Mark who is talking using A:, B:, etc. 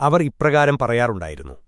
A: അവർ ഇപ്രകാരം പറയാറുണ്ടായിരുന്നു.